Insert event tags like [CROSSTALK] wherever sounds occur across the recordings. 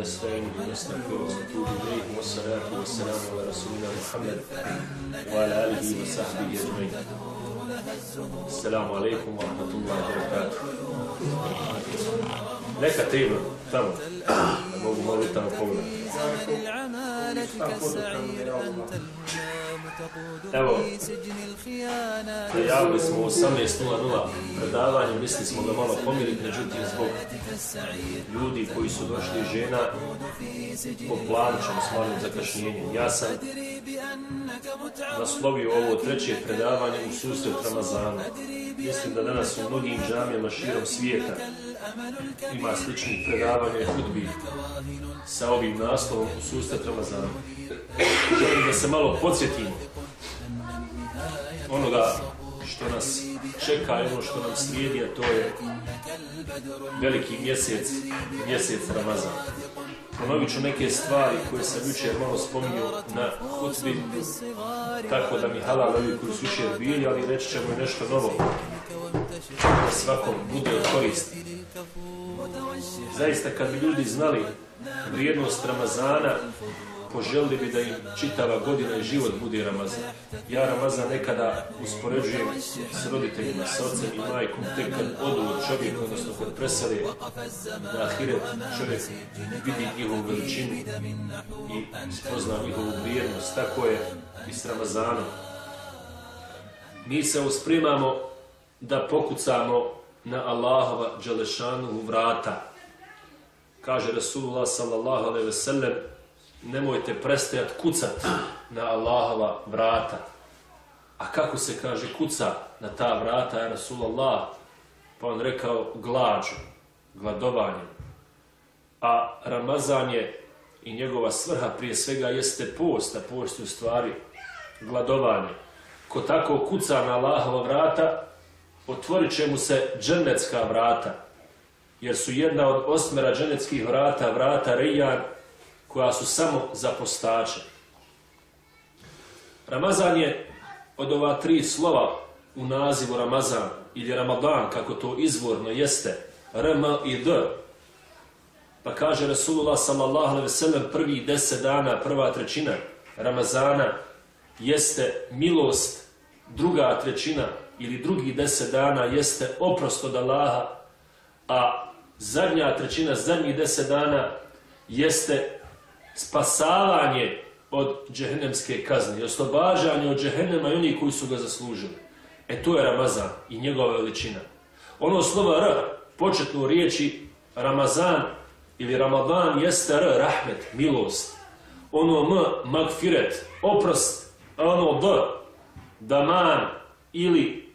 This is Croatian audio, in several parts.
نحمده ونستعينه ونستغفره ونتوب إليه والصلاة والسلام على رسولنا محمد وعلى آله وصحبه أجمعين. السلام عليكم ورحمة الله وبركاته. Neka tema, tamo, da mogu malo i tamo pogledati. Evo, prijavili smo u 18.00 predavanje, mislili smo da malo pomiriti, međutim zbog ljudi koji su došli žena po planičnom s malim zakašnjenjem. Ja sam naslovio ovo treće predavanje u susret Tramazana. Mislim da danas u mnogim džamijama širom svijeta ima slični predavanje hudbi sa ovim naslovom u susret Tramazana. Želim da se malo podsjetimo onoga što nas čeka i ono što nam slijedi, a to je veliki mjesec, mjesec Ramazan. Ponovit ću neke stvari koje sam jučer malo spominjao na hutbi, tako da mi halal ovi koji su jučer bili, ali reći ćemo i nešto novo da svakom bude od koristi. Zaista kad bi ljudi znali vrijednost Ramazana, poželili bi da im čitava godina i život bude Ramazan. Ja Ramazan nekada uspoređujem s roditeljima, s ocem i majkom, tek kad odu od čovjeka, odnosno kad presele na ahiret, čovjek vidi njihovu veličinu i spozna njihovu vrijednost. Tako je i s Ramazanom. Mi se uspremamo da pokucamo na Allahova Đalešanu vrata. Kaže Rasulullah sallallahu alaihi ve sellem, nemojte prestajat kucat na Allahova vrata. A kako se kaže kuca na ta vrata, je Rasulallah? Pa on rekao glađu, gladovanjem. A Ramazan je i njegova svrha prije svega jeste post, a post je u stvari gladovanje. Ko tako kuca na Allahova vrata, otvorit će mu se dženecka vrata, jer su jedna od osmera dženeckih vrata, vrata Rijan, koja su samo za postače. Ramazan je od ova tri slova u nazivu Ramazan ili Ramadan, kako to izvorno jeste, RM i D. Pa kaže Rasulullah sellem prvi deset dana, prva trećina Ramazana jeste milost, druga trećina ili drugi deset dana jeste oprost od Allaha, a zadnja trećina, zadnjih deset dana jeste spasavanje od džehennemske kazne i oslobađanje od džehennema i onih koji su ga zaslužili. E to je Ramazan i njegova veličina. Ono slovo R, početno u riječi Ramazan ili Ramadan jeste R, rahmet, milost. Ono M, magfiret, oprost, a ono D, daman ili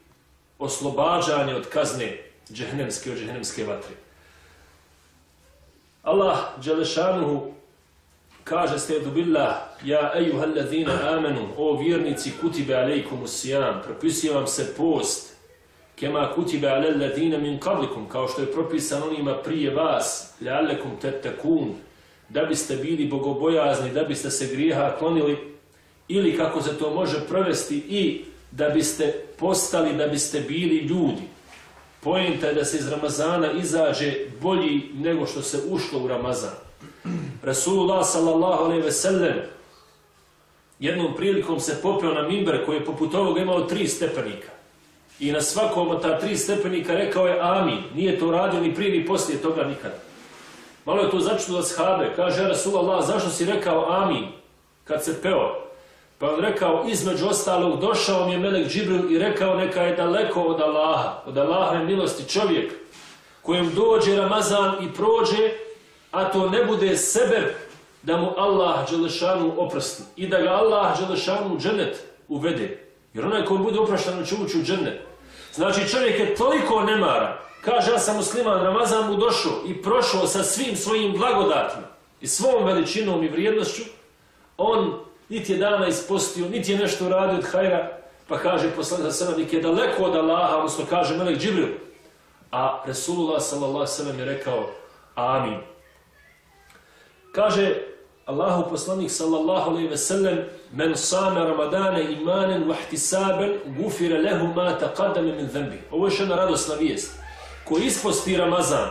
oslobađanje od kazne džehennemske od džehennemske vatre. Allah, Đelešanuhu, Kaže stedu billah, ja ejuhal ladhina amanu, o vjernici kutibe alejkum usijam, propisuje vam se post, kema kutibe alel ladhina min kablikum, kao što je propisan onima prije vas, lealekum tettakun, da biste bili bogobojazni, da biste se grijeha klonili, ili kako se to može provesti i da biste postali, da biste bili ljudi. Pojenta je da se iz Ramazana izađe bolji nego što se ušlo u Ramazan. Rasulullah sallallahu alaihi ve sellem jednom prilikom se popeo na mimber koji je poput ovoga imao tri stepenika. I na svakom od ta tri stepenika rekao je amin. Nije to radio ni prije ni poslije toga nikada. Malo je to začulo shabe. Kaže Rasulullah, zašto si rekao amin kad se peo? Pa on rekao, između ostalog, došao mi je Melek Džibril i rekao neka je daleko od Allaha, od Allaha milosti čovjek kojem dođe Ramazan i prođe, a to ne bude sebe da mu Allah Đelešanu oprosti i da ga Allah Đelešanu u dženet uvede. Jer onaj koji bude opraštan će ući u dženet. Znači čovjek je toliko nemara. Kaže ja sam musliman, Ramazan mu došao i prošao sa svim svojim blagodatima i svom veličinom i vrijednošću. On niti je dana ispostio, niti je nešto uradio od hajra, pa kaže poslanik sallallahu je daleko od Allaha, odnosno kaže Melek Džibril. A Resulullah sallallahu sallam je rekao amin. Kaže Allahu poslanik sallallahu alejhi ve sellem men sama ramadana imanan wa ihtisaban gufira lahu ma taqaddama min dhanbi. Ovo je jedna radosna vijest. Ko isposti Ramazan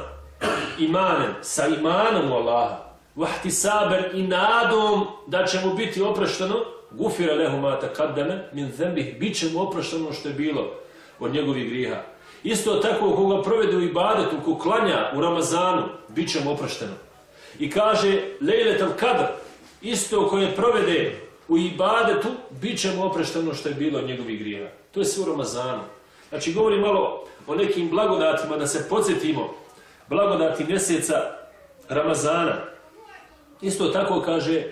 imanen, sa imanom u Allaha, vahti saber i nadom da će mu biti oprošteno, gufira lehu ma takaddeme min zembih, bit će mu oprošteno što je bilo od njegovih griha. Isto tako koga provede u ibadetu, ko klanja u Ramazanu, bit će mu oprošteno. I kaže Lejletel Kadr, isto koje provede u ibadetu, bit će mu oprošteno što je bilo njegovih griha. To je sve u Ramazanu. Znači, govorim malo o nekim blagodatima, da se podsjetimo blagodati mjeseca Ramazana. Isto tako kaže,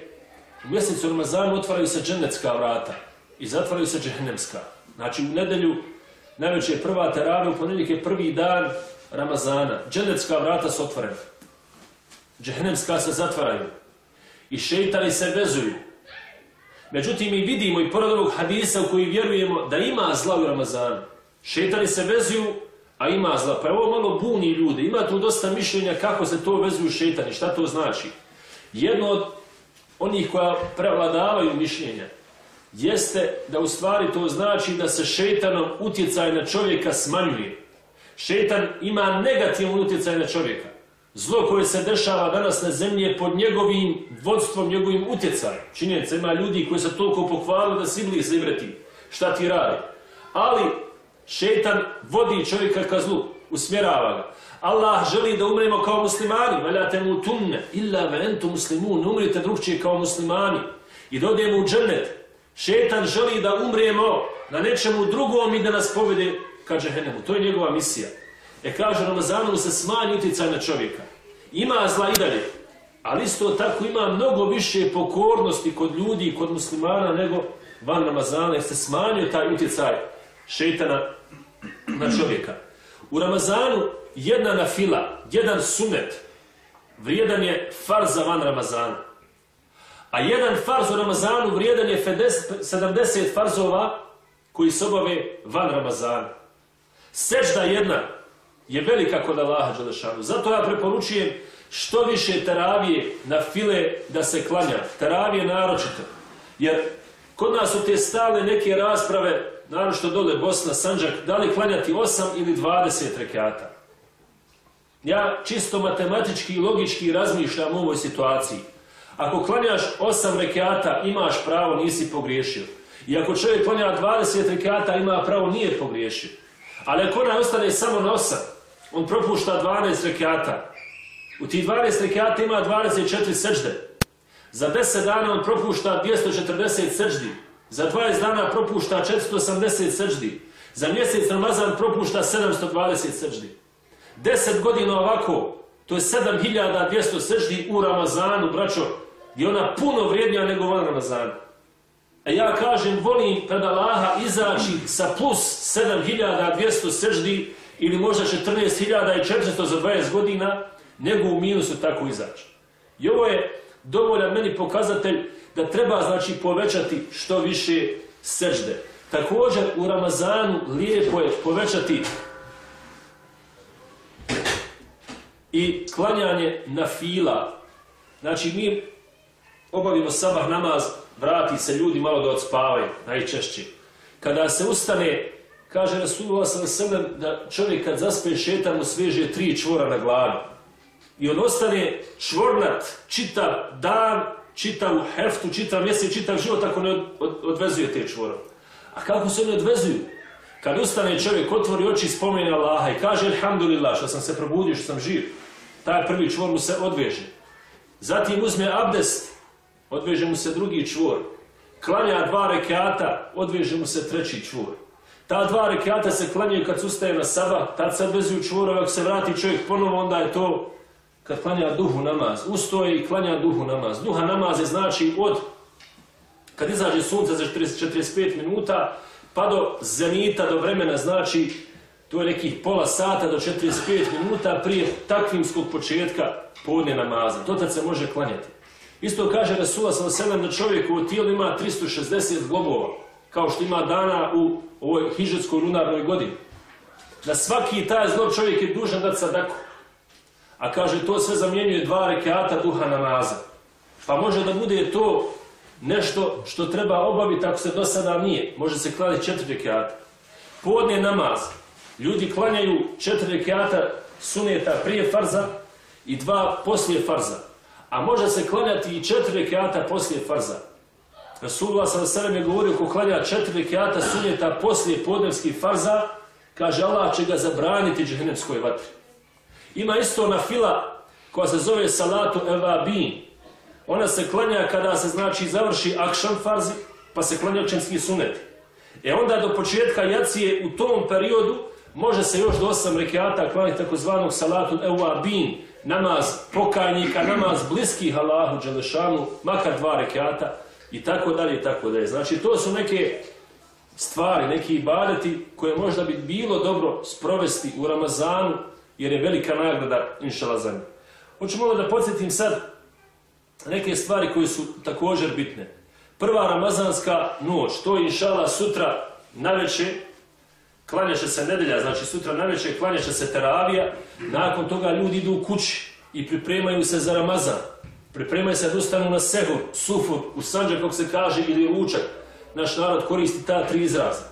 u mjesecu Ramazanu otvaraju se dženecka vrata i zatvaraju se džehennemska. Znači, u nedelju najveće je prva terave, u ponedjeljak je prvi dan Ramazana. Dženecka vrata su otvorena. Džehennemska se zatvaraju. I šeitani se vezuju. Međutim, mi vidimo i pored ovog hadisa u koji vjerujemo da ima zla u Ramazanu. Šetani se vezuju, a ima zla. Pa ovo malo buni ljude. Ima tu dosta mišljenja kako se to vezuju šetani. Šta to znači? Jedno od onih koja prevladavaju mišljenja jeste da u stvari to znači da se šetanom utjecaj na čovjeka smanjuje. Šetan ima negativan utjecaj na čovjeka. Zlo koje se dešava danas na zemlji je pod njegovim vodstvom, njegovim utjecajem. Činjenica ima ljudi koji se toliko pokvarili da sibli se ivreti. Šta ti radi? Ali šetan vodi čovjeka ka zlu, usmjerava ga. Allah želi da umremo kao muslimani, valjate mu tunne, illa ve entu muslimun, umrite drugčije kao muslimani i dodijemo u džennet. Šetan želi da umremo na nečemu drugom i da nas povede ka džehennemu. To je njegova misija. E kaže, Ramazanu se smanji utjecaj na čovjeka. Ima zla i dalje, ali isto tako ima mnogo više pokornosti kod ljudi i kod muslimana nego van Ramazana, jer se smanjio taj utjecaj šeitana na čovjeka. U Ramazanu jedna na fila, jedan sunet, vrijedan je farza van Ramazana. A jedan farz u Ramazanu vrijedan je 70 farzova koji se obave van Ramazana. Sežda jedna je velika kod Allaha Đelešanu. Zato ja preporučujem što više teravije na file da se klanja. Teravije naročito. Jer kod nas su te stale neke rasprave, naročito dole Bosna, Sanđak, da li klanjati 8 ili 20 rekata. Ja čisto matematički i logički razmišljam u ovoj situaciji. Ako klanjaš 8 rekata, imaš pravo, nisi pogriješio. I ako čovjek klanja 20 rekata, ima pravo, nije pogriješio. Ali ako ona ostane samo na 8, on propušta 12 rekata. U tih 12 rekata ima 24 srđde. Za 10 dana on propušta 240 srđdi. Za 20 dana propušta 480 srđdi. Za mjesec Ramazan propušta 720 srđdi. 10 godina ovako, to je 7200 srđdi u Ramazanu, braćo, gdje ona puno vrijednija nego van Ramazana. A ja kažem, volim pred Allaha izaći sa plus 7200 srđdi ili možda 14.400 za 20 godina, nego u minusu tako izaći. I ovo je dovoljan meni pokazatelj da treba znači povećati što više srđde. Također u Ramazanu lijepo je povećati i klanjanje na fila. Znači mi obavimo sabah namaz, vrati se ljudi malo da odspavaju, najčešće. Kada se ustane, kaže Rasulullah s.a.v. da čovjek kad zaspe šetan mu sveže tri čvora na glavi. I on ostane čvornat čitav dan, čitav heftu, čitav mjesec, čitav život ako ne odvezuje te čvora. A kako se ne odvezuju? Kad ustane čovjek, otvori oči, spomene Allaha i kaže Alhamdulillah što sam se probudio, što sam živ. Taj prvi čvor mu se odveže. Zatim uzme abdest, odveže mu se drugi čvor. Klanja dva rekata, odveže mu se treći čvor. Ta dva rekata se klanjaju kad se ustaje na sabah, tad se odvezuju čvorove, ako se vrati čovjek ponovo, onda je to kad klanja duhu namaz. Ustoji i klanja duhu namaz. Duha namaz je znači od kad izađe sunce za 45 minuta, pa do zenita, do vremena, znači to je nekih pola sata do 45 minuta prije takvimskog početka podne namaza. To tad se može klanjati. Isto kaže Rasula s.a.v. da čovjek u tijelu ima 360 globova, kao što ima dana u ovoj hižetskoj lunarnoj godini. Da svaki taj zlo čovjek je dužan dati sadaku. A kaže, to sve zamjenjuje dva rekeata duha namaza. Pa može da bude to nešto što treba obaviti ako se do sada nije. Može se kladiti četiri rekeata. Podne namaz. Ljudi klanjaju četiri rekeata suneta prije farza i dva poslije farza. A može se klanjati i četiri rekiata poslije farza. Rasulullah s.a.v. je govorio ko klanja četiri rekiata sunjeta poslije podnevskih farza, kaže Allah će ga zabraniti džehennemskoj vatri. Ima isto na fila koja se zove salatu evabin. Ona se klanja kada se znači završi akšan farzi, pa se klanja akšanski sunet. E onda do početka jacije u tom periodu može se još do osam rekiata klanjati takozvanog salatu evabin, namaz pokajnika, namaz bliskih Allahu Đelešanu, makar dva rekiata i tako dalje i tako dalje. Znači to su neke stvari, neki ibadeti koje možda bi bilo dobro sprovesti u Ramazanu jer je velika nagrada inšala za njih. Hoću malo da podsjetim sad neke stvari koje su također bitne. Prva ramazanska noć, to je inšala sutra naveče, klanjaše se nedelja, znači sutra naveče klanjaše se teravija, nakon toga ljudi idu u kući i pripremaju se za Ramazan. Pripremaju se da ustanu na sehur, sufur, u sanđak, kako se kaže, ili ručak. Naš narod koristi ta tri izraza.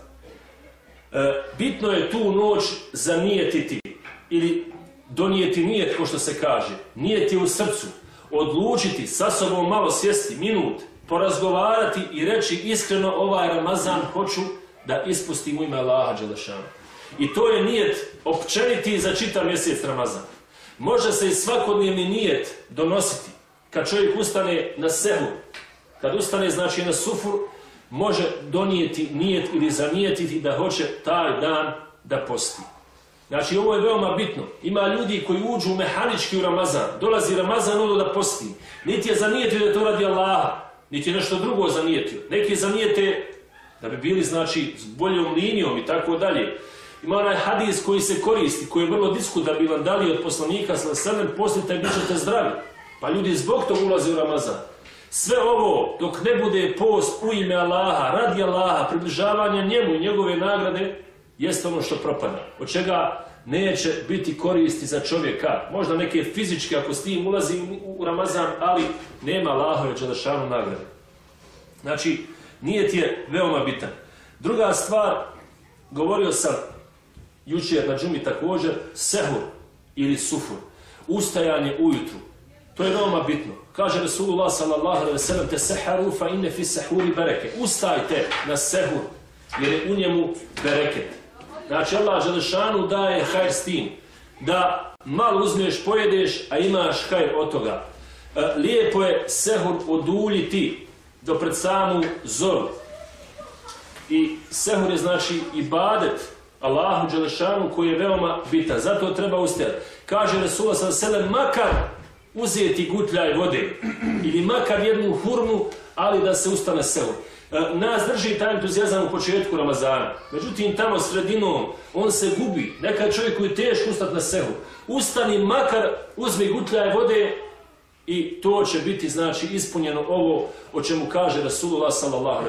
E, bitno je tu noć zanijetiti ili donijeti nijet, ko što se kaže. Nijet je u srcu. Odlučiti, sa sobom malo sjesti, minut, porazgovarati i reći iskreno ovaj Ramazan hoću da ispustim u ime Allaha Đelešana. I to je nijet općeniti za čitav mjesec Ramazan. Može se i svakodnevni nijet donositi. Kad čovjek ustane na sehu, kad ustane znači na sufur, može donijeti nijet ili zanijetiti da hoće taj dan da posti. Znači ovo je veoma bitno. Ima ljudi koji uđu mehanički u Ramazan. Dolazi Ramazan ono da posti. Niti je zanijetio da to radi Allaha, niti je nešto drugo zanijetio. Neki zanijete da bi bili znači s boljom linijom i tako dalje. Ima onaj hadis koji se koristi, koji je vrlo diskutabilan, da li od poslanika sa srnem poslite i bit ćete zdravi. Pa ljudi zbog toga ulaze u Ramazan. Sve ovo, dok ne bude post u ime Allaha, radi Allaha, približavanje njemu i njegove nagrade, jeste ono što propada. Od čega neće biti koristi za čovjeka. Možda neke fizičke, ako s tim ulazi u Ramazan, ali nema Allahove Đelešanu nagrade. Znači, nije ti je veoma bitan. Druga stvar, govorio sam jučer na džumi također, sehur ili sufur, ustajanje ujutru. To je veoma bitno. Kaže Rasulullah sallallahu alaihi sallam, te seharu fa inne fi sehuri bereke. Ustajte na sehur, jer je u njemu bereket. Znači Allah Želešanu daje hajr s tim, da malo uzmeš, pojedeš, a imaš hajr od toga. E, lijepo je sehur oduljiti do pred samu zoru. I sehur je znači ibadet Allahu Đelešanu koji je veoma bitan. Zato treba ustajati. Kaže Resulullah sam selem makar uzeti gutljaj vode ili makar jednu hurmu, ali da se ustane sehur. E, nas drži taj entuzijazam u početku Ramazana. Međutim, tamo sredinom, on se gubi. Neka čovjek koji teško ustati na sehu. Ustani makar, uzmi gutljaj vode i to će biti, znači, ispunjeno ovo o čemu kaže Rasulullah sallallahu.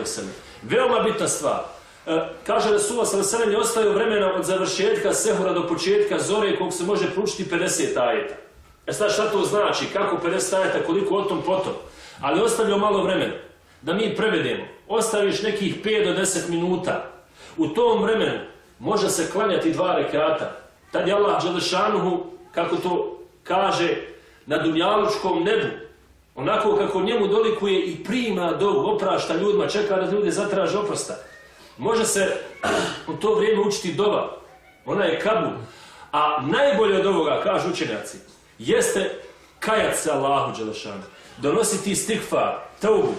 Veoma bitna stvar. E, kaže Rasulullah sallallahu alaihi sallam je ostavio vremena od završetka sehura do početka zore kog se može pručiti 50 ajeta. E sad šta to znači? Kako 50 ajeta? Koliko o tom potom? Ali ostavio malo vremena da mi prevedemo, ostaviš nekih 5 do 10 minuta, u tom vremenu može se klanjati dva rekata. Tad je Allah Đelešanuhu, kako to kaže, na dunjalučkom nebu, onako kako njemu dolikuje i prima do oprašta ljudima, čeka da ljude zatraže oprosta. Može se [CLEARS THROAT] u to vrijeme učiti doba, ona je kabu. A najbolje od ovoga, kažu učenjaci, jeste kajat se Allahu Đelešanu, donositi stikfar, taubu,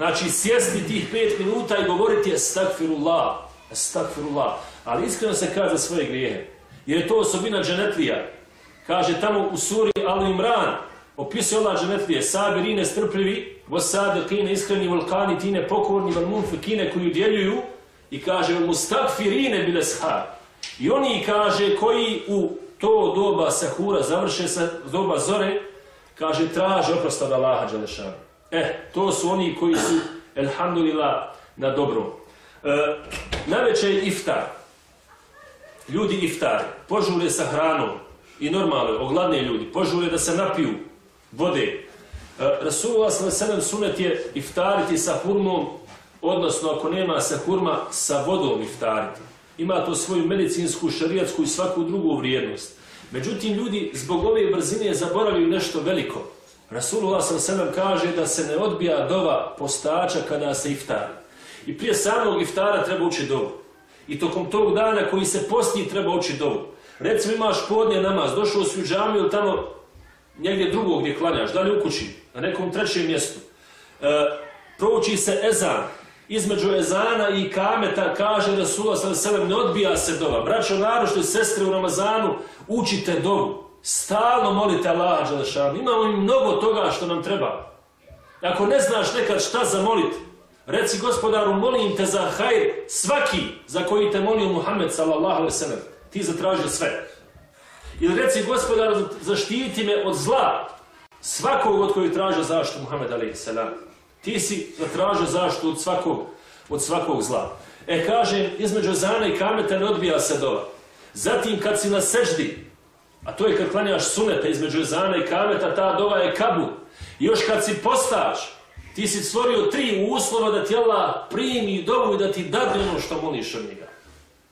Znači, sjesti tih pet minuta i govoriti estakfirullah, estakfirullah. Ali iskreno se kaže svoje grijehe. Jer je to osobina dženetlija. Kaže tamo u suri Al-Imran, opisuje Allah dženetlije, sabirine strpljivi, kine iskreni, volkani tine pokorni, kine koji udjeljuju, i kaže mustakfirine bile shar. I oni kaže koji u to doba sahura završe sa doba zore, kaže traže oprost od Allaha Đelešanu. E, to su oni koji su, elhamdulillah, na dobrom. E, Najveće je iftar. Ljudi iftar, požure sa hranom i normalno, ogladne ljudi, požure da se napiju vode. E, Rasulullah s.a.v. sunet je iftariti sa hurmom, odnosno ako nema sa hurma, sa vodom iftariti. Ima to svoju medicinsku, šarijatsku i svaku drugu vrijednost. Međutim, ljudi zbog ove brzine zaboravljaju nešto veliko. Rasulullah s.a.v. kaže da se ne odbija dova postača kada se iftari. I prije samog iftara treba učiti dovu. I tokom tog dana koji se posti treba učiti dovu. Recimo imaš podnje namaz, došao si u džamiju tamo negdje drugo gdje klanjaš, da li u kući, na nekom trećem mjestu. E, prouči se ezan, između ezana i kameta kaže Rasulullah s.a.v. ne odbija se dova. Braćo, narošte sestre u Ramazanu, učite dovu. Stalno molite Allaha Đelešanu. Imamo i mnogo toga što nam treba. Ako ne znaš nekad šta zamoliti, reci gospodaru, molim te za hajr svaki za koji te molio Muhammed sallallahu alaihi. Ti zatražio sve. Ili reci gospodaru, zaštiti me od zla svakog od kojih tražio zaštitu Muhammed alaihi. Ti si zatražio zaštitu od svakog, od svakog zla. E kažem, između zana i kameta ne odbija se dova. Zatim kad si na seždi, a to je kad klanjaš suneta između zana i kameta, ta dova je kabu. Još kad si postaš, ti si stvorio tri uslova da ti Allah primi dovu i da ti dadne ono što moliš od njega.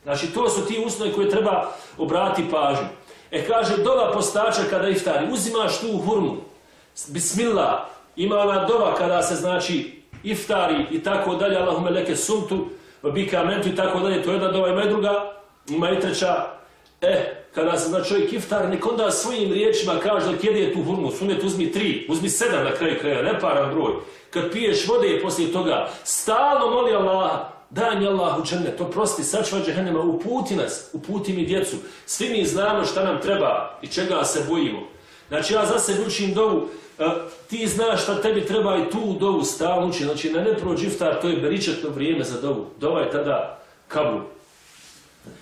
Znači, to su ti uslovi koje treba obrati pažnju. E, kaže, dova postača kada iftari, uzimaš tu hurmu, bismillah, ima ona dova kada se, znači, iftari i tako dalje, Allahume leke sumtu, bika mentu i tako dalje, to je jedna dova, ima i druga, ima i treća, e, kada se znači čovjek iftar, nek onda svojim riječima kaže dok jede tu hurmu, sunet uzmi tri, uzmi sedam na kraju kraja, ne paran broj. Kad piješ vode poslije toga, stalno moli Allah, daj mi Allah u džene, to prosti, sačva džehennema, uputi nas, uputi mi djecu. Svi mi znamo šta nam treba i čega se bojimo. Znači ja za sebe učim dovu, ti znaš šta tebi treba i tu dovu stalno. Znači na ne prođi iftar, to je beričetno vrijeme za dovu. Dova je tada kabul.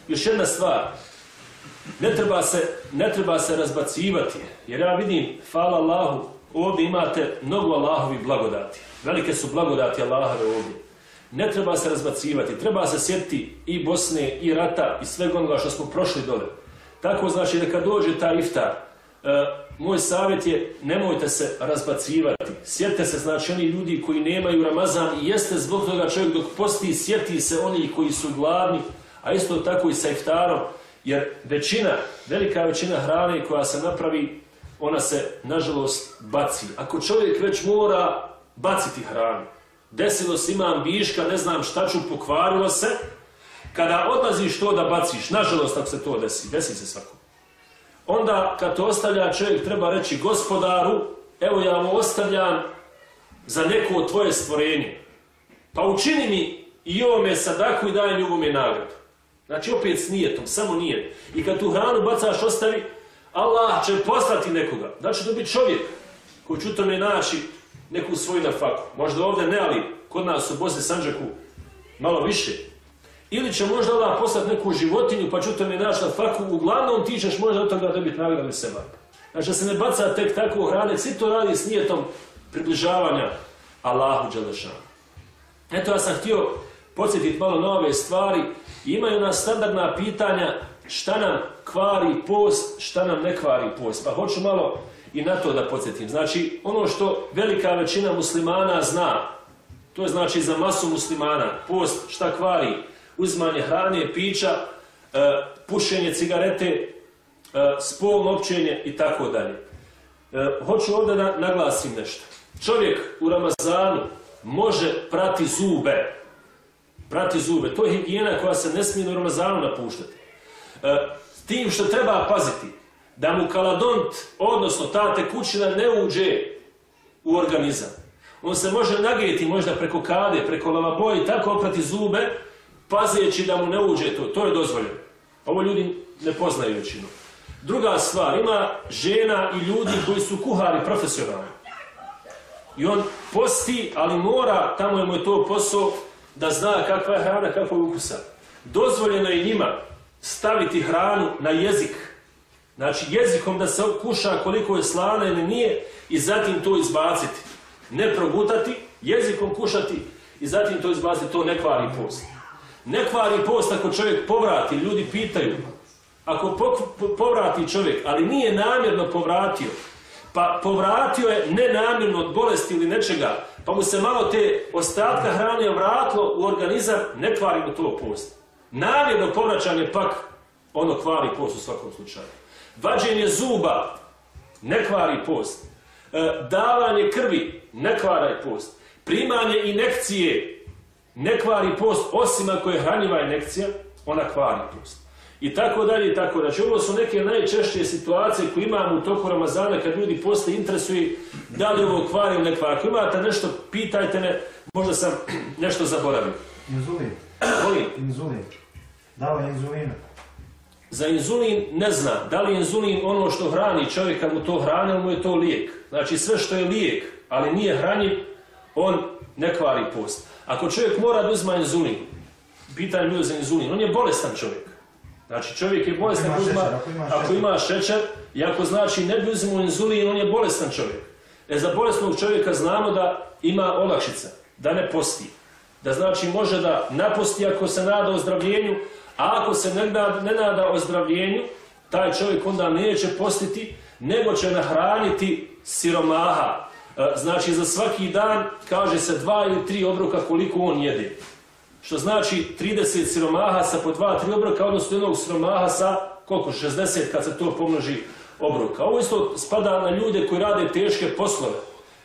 Još jedna stvar, ne treba, se, ne treba se razbacivati, jer ja vidim, hvala Allahu, ovdje imate mnogo Allahovi blagodati. Velike su blagodati Allahove ovdje. Ne treba se razbacivati, treba se sjetiti i Bosne, i rata, i svega onoga što smo prošli dole. Tako znači da kad dođe taj iftar, moj savjet je nemojte se razbacivati. Sjetite se znači oni ljudi koji nemaju Ramazan i jeste zbog toga čovjek dok posti sjeti se oni koji su gladni, a isto tako i sa iftarom, jer većina, velika većina hrane koja se napravi, ona se, nažalost, baci. Ako čovjek već mora baciti hranu, desilo se imam viška, ne znam šta ću, pokvarilo se, kada odlaziš to da baciš, nažalost, ako se to desi, desi se svako. Onda, kad to ostavlja, čovjek treba reći gospodaru, evo ja mu ostavljam za neko tvoje stvorenje. Pa učini mi i ovome sadaku i daj mi nagradu. Znači opet s nijetom, samo nijet. I kad tu hranu bacaš, ostavi, Allah će poslati nekoga. Znači to biti čovjek koji će u tome naći neku svoju nafaku. Možda ovdje ne, ali kod nas u Bosni Sanđaku malo više. Ili će možda Allah poslati neku životinju pa će u tome naći nafaku. Uglavnom ti ćeš možda od toga dobiti nagradu seba. Znači da se ne baca tek tako hrane, svi to radi s nijetom približavanja Allahu Đalešanu. Eto ja sam htio podsjetiti malo nove stvari imaju nas standardna pitanja šta nam kvari post, šta nam ne kvari post. Pa hoću malo i na to da podsjetim. Znači, ono što velika većina muslimana zna, to je znači za masu muslimana, post šta kvari, uzmanje hrane, pića, e, pušenje cigarete, e, spolno općenje i tako dalje. E, hoću ovdje da naglasim nešto. Čovjek u Ramazanu može prati zube, prati zube. To je higijena koja se ne smije u Ramazanu napuštati. Tim što treba paziti, da mu kaladont, odnosno ta tekućina ne uđe u organizam. On se može nagrijeti možda preko kade, preko lavaboje i tako oprati zube, pazeći da mu ne uđe to. To je dozvoljeno. Ovo ljudi ne poznaju većinu. Druga stvar, ima žena i ljudi koji su kuhari profesionalni. I on posti, ali mora, tamo je mu to posao, da zna kakva je hrana, kakva je ukusa. Dozvoljeno je njima staviti hranu na jezik. Znači jezikom da se kuša koliko je slana ili nije i zatim to izbaciti. Ne progutati, jezikom kušati i zatim to izbaciti, to ne kvari post. Ne kvari post ako čovjek povrati, ljudi pitaju. Ako povrati čovjek, ali nije namjerno povratio, pa povratio je nenamjerno od bolesti ili nečega, pa mu se malo te ostatka hrane vratilo u organizam, ne kvari mu to post. Namjerno povraćanje pak ono kvari post u svakom slučaju. Vađenje zuba ne kvari post. E, davanje krvi ne kvari post. Primanje inekcije ne kvari post, osim ako je hranjiva inekcija, ona kvari post. I tako dalje i tako Znači, ovo su neke najčešće situacije koje imamo u toku Ramazana kad ljudi poslije interesuju da li ovo kvari ili ne kvari. Ako imate nešto, pitajte me, možda sam [CLEARS THROAT] nešto zaboravio. Inzulin. Molim, Inzulin. Davanje inzulina. za inzulin ne zna da li je inzulin ono što hrani čovjek kad mu to hrani ili mu je to lijek. Znači sve što je lijek, ali nije hranjiv, on ne kvari post. Ako čovjek mora da uzma inzulin, pitanje bio za inzulin, on je bolestan čovjek. Znači čovjek je bolestan Ako ima šećer, ako ima ako šećer. ima šećer i ako znači ne bi uzimao inzulin, on je bolestan čovjek. E za bolesnog čovjeka znamo da ima olakšica, da ne posti. Da znači može da naposti ako se nada ozdravljenju, a ako se ne nada, ne nada ozdravljenju, taj čovjek onda neće postiti, nego će nahraniti siromaha. E, Znači za svaki dan kaže se dva ili tri obroka koliko on jede. Što znači 30 siromaha sa po dva, tri obroka, odnosno jednog siromaha sa koliko? 60 kad se to pomnoži obroka. Ovo isto spada na ljude koji rade teške poslove.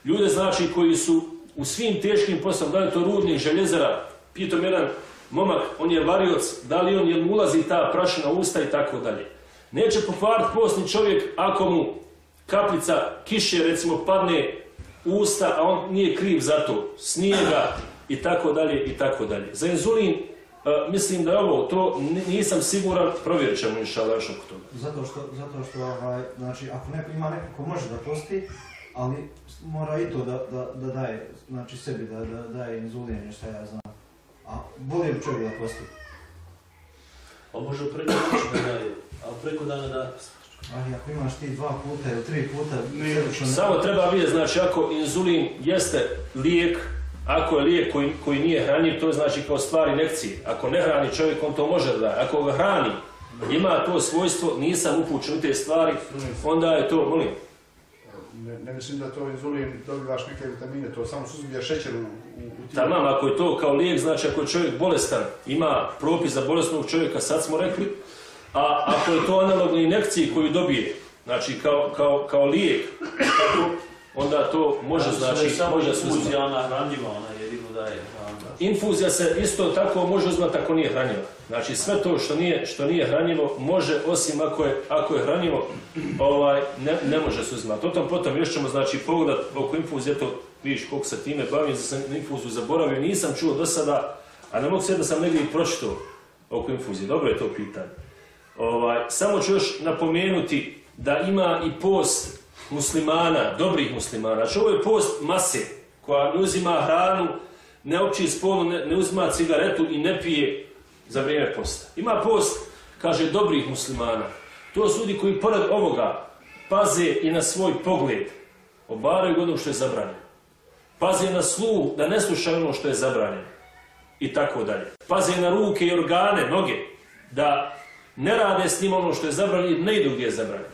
Ljude znači koji su u svim teškim poslovima, da li to rudnik, željezara, pitom jedan momak, on je varioc, da li on je mu ulazi ta prašina usta i tako dalje. Neće pokvariti postni čovjek ako mu kaplica kiše recimo padne usta, a on nije kriv za to, snijega i tako dalje i tako dalje. Za inzulin e, mislim da je ovo, to ni- nisam siguran, provjerit ćemo inšala još oko toga. Zato što, zato što ovaj, znači, ako neko ima neko ko može da posti, ali mora i to da, da, da daje, znači sebi da, da daje inzulin, šta ja znam. A bolje bi čovjek da posti. Pa može preko noći da daje, a preko dana da... Ali ako imaš ti dva puta ili tri puta, Samo treba vidjeti, znači ako inzulin jeste lijek, ako je lijek koji, koji nije hranjiv, to je znači kao stvar inekcije. Ako ne hrani čovjek, on to može da daje. Ako ga hrani, ima to svojstvo, nisam upućen u te stvari, onda je to, molim, Ne, ne mislim da to inzulin dobivaš neke vitamine, to samo suzbija šećer u, u, u tijelu. Tamam, ako je to kao lijek, znači ako je čovjek bolestan, ima propis za bolesnog čovjeka, sad smo rekli, a ako je to analogno inekciji koju dobije, znači kao, kao, kao lijek, tako, onda to može, znači, samo može infuzija, ona hranjiva, ona jedino daje. Infuzija se isto tako može uzmati ako nije hranjiva. Znači sve to što nije, što nije hranjivo može, osim ako je, ako je hranjivo, ovaj, ne, ne može se uzmati. O tom potom još ćemo znači, pogledat oko infuzije, to vidiš koliko se time bavim, da sam infuziju zaboravio, nisam čuo do sada, a ne mogu se da sam negdje i pročitao oko infuzije. Dobro je to pitanje. Ovaj, samo ću još napomenuti da ima i post muslimana, dobrih muslimana. Znači ovo je post mase koja ne uzima hranu, ne opći spolu, ne, ne uzima cigaretu i ne pije za vrijeme posta. Ima post, kaže, dobrih muslimana. To su ljudi koji pored ovoga paze i na svoj pogled, obaraju ono što je zabranjeno. Paze na sluh, da ne slušaju ono što je zabranjeno. I tako dalje. Paze na ruke i organe, noge, da ne rade s njim ono što je zabranjeno i ne idu gdje je.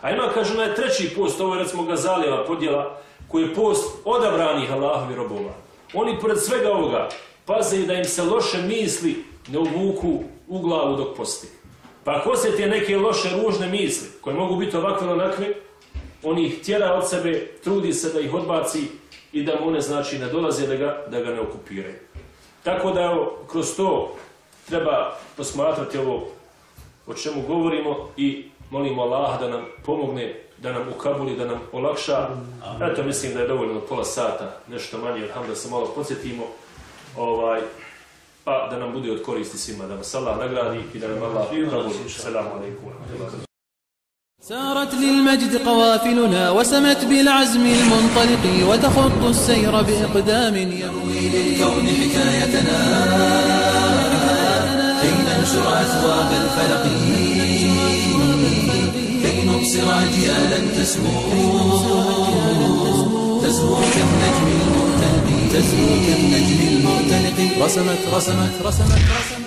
A ima, kaže, onaj treći post, ovo je recimo Gazalijeva podjela, koji je post odabranih Allahovi robova. Oni pored svega ovoga paze da im se loše misli ne uvuku u glavu dok posti. Pa ako osjeti neke loše, ružne misli, koje mogu biti ovakve ili onakve, on ih tjera od sebe, trudi se da ih odbaci i da mu one znači ne dolaze da ga, da ga ne okupiraju. Tako da evo, kroz to treba posmatrati ovo o čemu govorimo i molimo Allah da nam pomogne, da nam ukabuli, da nam olakša. Eto, mislim da je dovoljno pola sata, nešto manje, ham da se malo podsjetimo, ovaj, pa da nam bude od koristi svima, da nas Allah nagradi i da nam Allah ukabuli. Salamu alaikum. سارت للمجد قوافلنا وسمت بالعزم المنطلق وتخط السير بإقدام يروي للكون حكايتنا كي ننشر أثواب الفلق. كي نبصر أجيالا تسمو تزهو كالنجم المرتلق. تزهو كالنجم المرتلق. رسمت رسمت رسمت رسمت.